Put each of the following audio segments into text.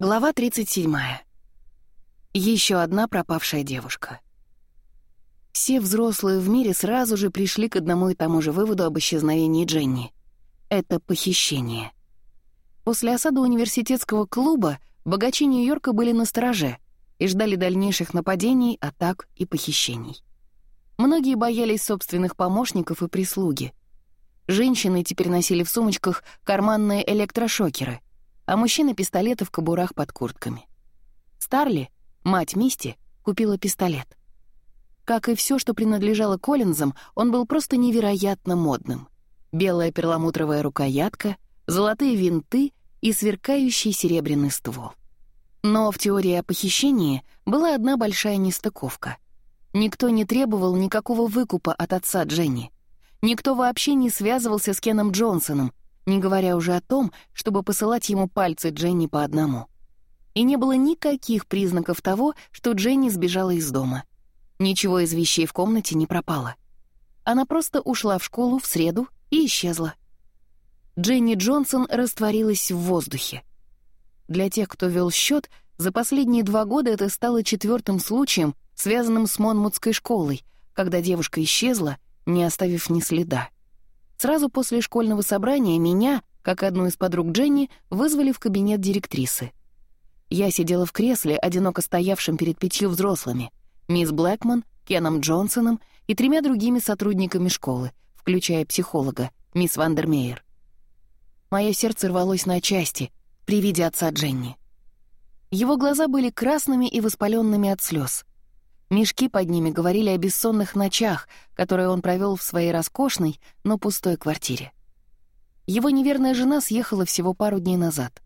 Глава 37. Еще одна пропавшая девушка. Все взрослые в мире сразу же пришли к одному и тому же выводу об исчезновении Дженни. Это похищение. После осады университетского клуба богачи Нью-Йорка были на стороже и ждали дальнейших нападений, атак и похищений. Многие боялись собственных помощников и прислуги. Женщины теперь носили в сумочках карманные электрошокеры — а мужчины — пистолеты в кобурах под куртками. Старли, мать Мисти, купила пистолет. Как и все, что принадлежало Коллинзам, он был просто невероятно модным. Белая перламутровая рукоятка, золотые винты и сверкающий серебряный ствол. Но в теории о похищении была одна большая нестыковка. Никто не требовал никакого выкупа от отца Дженни. Никто вообще не связывался с Кеном Джонсоном, не говоря уже о том, чтобы посылать ему пальцы Дженни по одному. И не было никаких признаков того, что Дженни сбежала из дома. Ничего из вещей в комнате не пропало. Она просто ушла в школу в среду и исчезла. Дженни Джонсон растворилась в воздухе. Для тех, кто вел счет, за последние два года это стало четвертым случаем, связанным с Монмутской школой, когда девушка исчезла, не оставив ни следа. Сразу после школьного собрания меня, как одну из подруг Дженни, вызвали в кабинет директрисы. Я сидела в кресле, одиноко стоявшем перед пятью взрослыми, мисс Блэкман, Кеном Джонсоном и тремя другими сотрудниками школы, включая психолога, мисс Вандермейер. Мое сердце рвалось на части при виде отца Дженни. Его глаза были красными и воспаленными от слез. Мешки под ними говорили о бессонных ночах, которые он провел в своей роскошной, но пустой квартире. Его неверная жена съехала всего пару дней назад.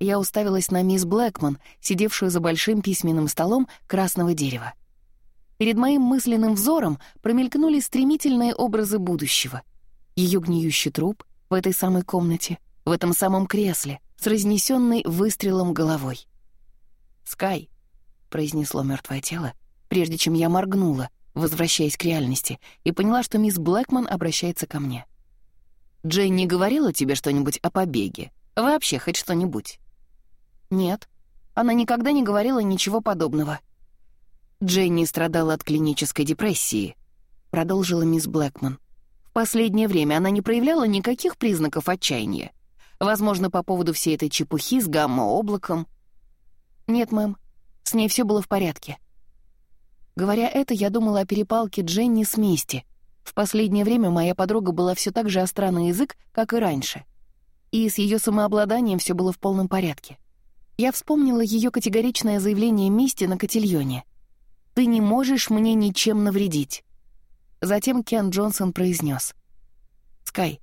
Я уставилась на мисс Блэкман, сидевшую за большим письменным столом красного дерева. Перед моим мысленным взором промелькнули стремительные образы будущего. Ее гниющий труп в этой самой комнате, в этом самом кресле, с разнесенной выстрелом головой. «Скай, произнесло мертвое тело, прежде чем я моргнула, возвращаясь к реальности, и поняла, что мисс Блэкман обращается ко мне. «Джейн не говорила тебе что-нибудь о побеге? Вообще хоть что-нибудь?» «Нет, она никогда не говорила ничего подобного». «Дженни страдала от клинической депрессии», — продолжила мисс Блэкман. «В последнее время она не проявляла никаких признаков отчаяния. Возможно, по поводу всей этой чепухи с гамма-облаком». «Нет, мэм, с ней все было в порядке. Говоря это, я думала о перепалке Дженни с Мисти. В последнее время моя подруга была все так же остра на язык, как и раньше. И с ее самообладанием все было в полном порядке. Я вспомнила ее категоричное заявление Мисти на Котильоне. «Ты не можешь мне ничем навредить». Затем Кен Джонсон произнес: «Скай,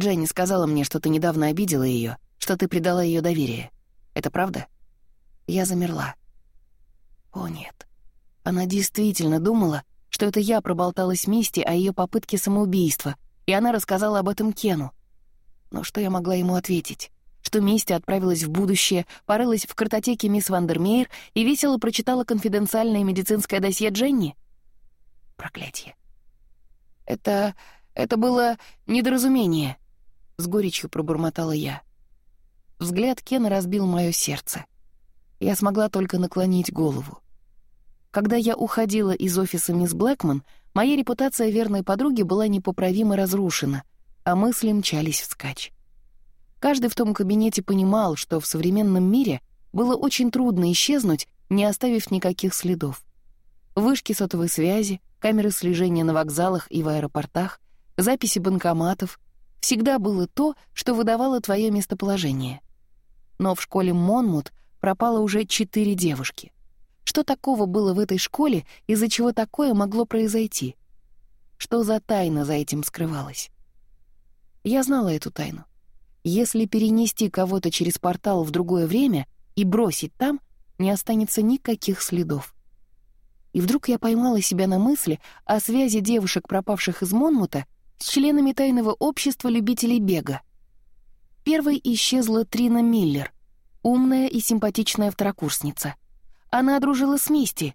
Дженни сказала мне, что ты недавно обидела ее, что ты предала ее доверие. Это правда?» Я замерла. О нет. Она действительно думала, что это я проболталась Мисти о ее попытке самоубийства, и она рассказала об этом Кену. Но что я могла ему ответить? Что Мисти отправилась в будущее, порылась в картотеке мисс Вандермейер и весело прочитала конфиденциальное медицинское досье Дженни? Проклятие. Это... это было недоразумение, — с горечью пробормотала я. Взгляд Кена разбил мое сердце. Я смогла только наклонить голову. Когда я уходила из офиса мисс Блэкман, моя репутация верной подруги была непоправимо разрушена, а мысли мчались вскачь. Каждый в том кабинете понимал, что в современном мире было очень трудно исчезнуть, не оставив никаких следов. Вышки сотовой связи, камеры слежения на вокзалах и в аэропортах, записи банкоматов — всегда было то, что выдавало твое местоположение. Но в школе Монмут пропало уже четыре девушки. Что такого было в этой школе, из-за чего такое могло произойти? Что за тайна за этим скрывалась? Я знала эту тайну. Если перенести кого-то через портал в другое время и бросить там, не останется никаких следов. И вдруг я поймала себя на мысли о связи девушек, пропавших из Монмута, с членами тайного общества любителей бега. Первой исчезла Трина Миллер, умная и симпатичная второкурсница — она дружила с Мисти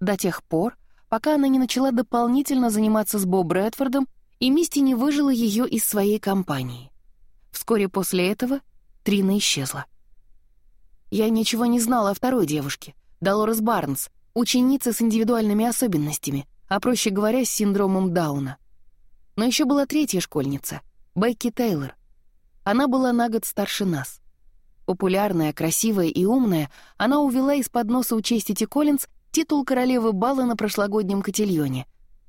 до тех пор, пока она не начала дополнительно заниматься с Бо Брэдфордом, и Мисти не выжила ее из своей компании. Вскоре после этого Трина исчезла. Я ничего не знала о второй девушке, Долорес Барнс, ученице с индивидуальными особенностями, а проще говоря, с синдромом Дауна. Но еще была третья школьница, Бекки Тейлор. Она была на год старше нас. Популярная, красивая и умная, она увела из-под носа у Честити Коллинз титул королевы бала на прошлогоднем котельоне,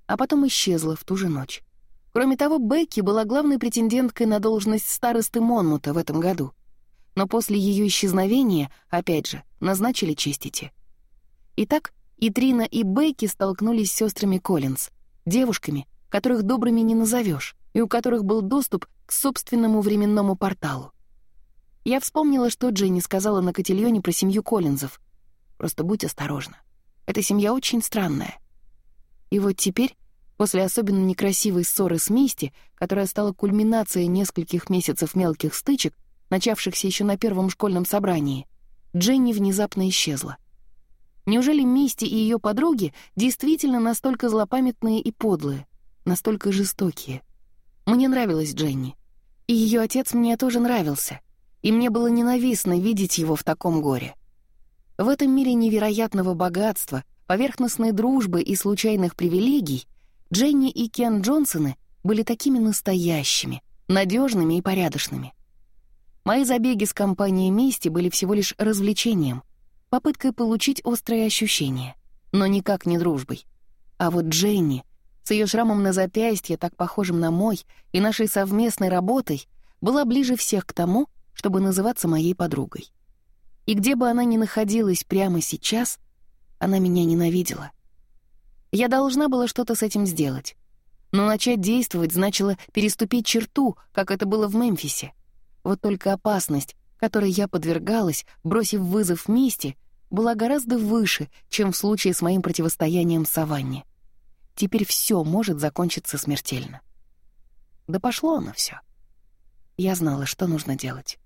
а потом исчезла в ту же ночь. Кроме того, Бекки была главной претенденткой на должность старосты Монмута в этом году. Но после ее исчезновения, опять же, назначили Честити. Итак, и Трина, и Бекки столкнулись с сестрами Коллинз, девушками, которых добрыми не назовешь, и у которых был доступ к собственному временному порталу. Я вспомнила, что Дженни сказала на Котильоне про семью Коллинзов. Просто будь осторожна. Эта семья очень странная. И вот теперь, после особенно некрасивой ссоры с Мисти, которая стала кульминацией нескольких месяцев мелких стычек, начавшихся еще на первом школьном собрании, Дженни внезапно исчезла. Неужели Мисти и ее подруги действительно настолько злопамятные и подлые, настолько жестокие? Мне нравилась Дженни. И ее отец мне тоже нравился — и мне было ненавистно видеть его в таком горе. В этом мире невероятного богатства, поверхностной дружбы и случайных привилегий Дженни и Кен Джонсоны были такими настоящими, надежными и порядочными. Мои забеги с компанией «Мести» были всего лишь развлечением, попыткой получить острые ощущения, но никак не дружбой. А вот Дженни с ее шрамом на запястье, так похожим на мой, и нашей совместной работой, была ближе всех к тому, чтобы называться моей подругой. И где бы она ни находилась прямо сейчас, она меня ненавидела. Я должна была что-то с этим сделать. Но начать действовать значило переступить черту, как это было в Мемфисе. Вот только опасность, которой я подвергалась, бросив вызов мести, была гораздо выше, чем в случае с моим противостоянием Саванне. Теперь все может закончиться смертельно. Да пошло оно все. Я знала, что нужно делать.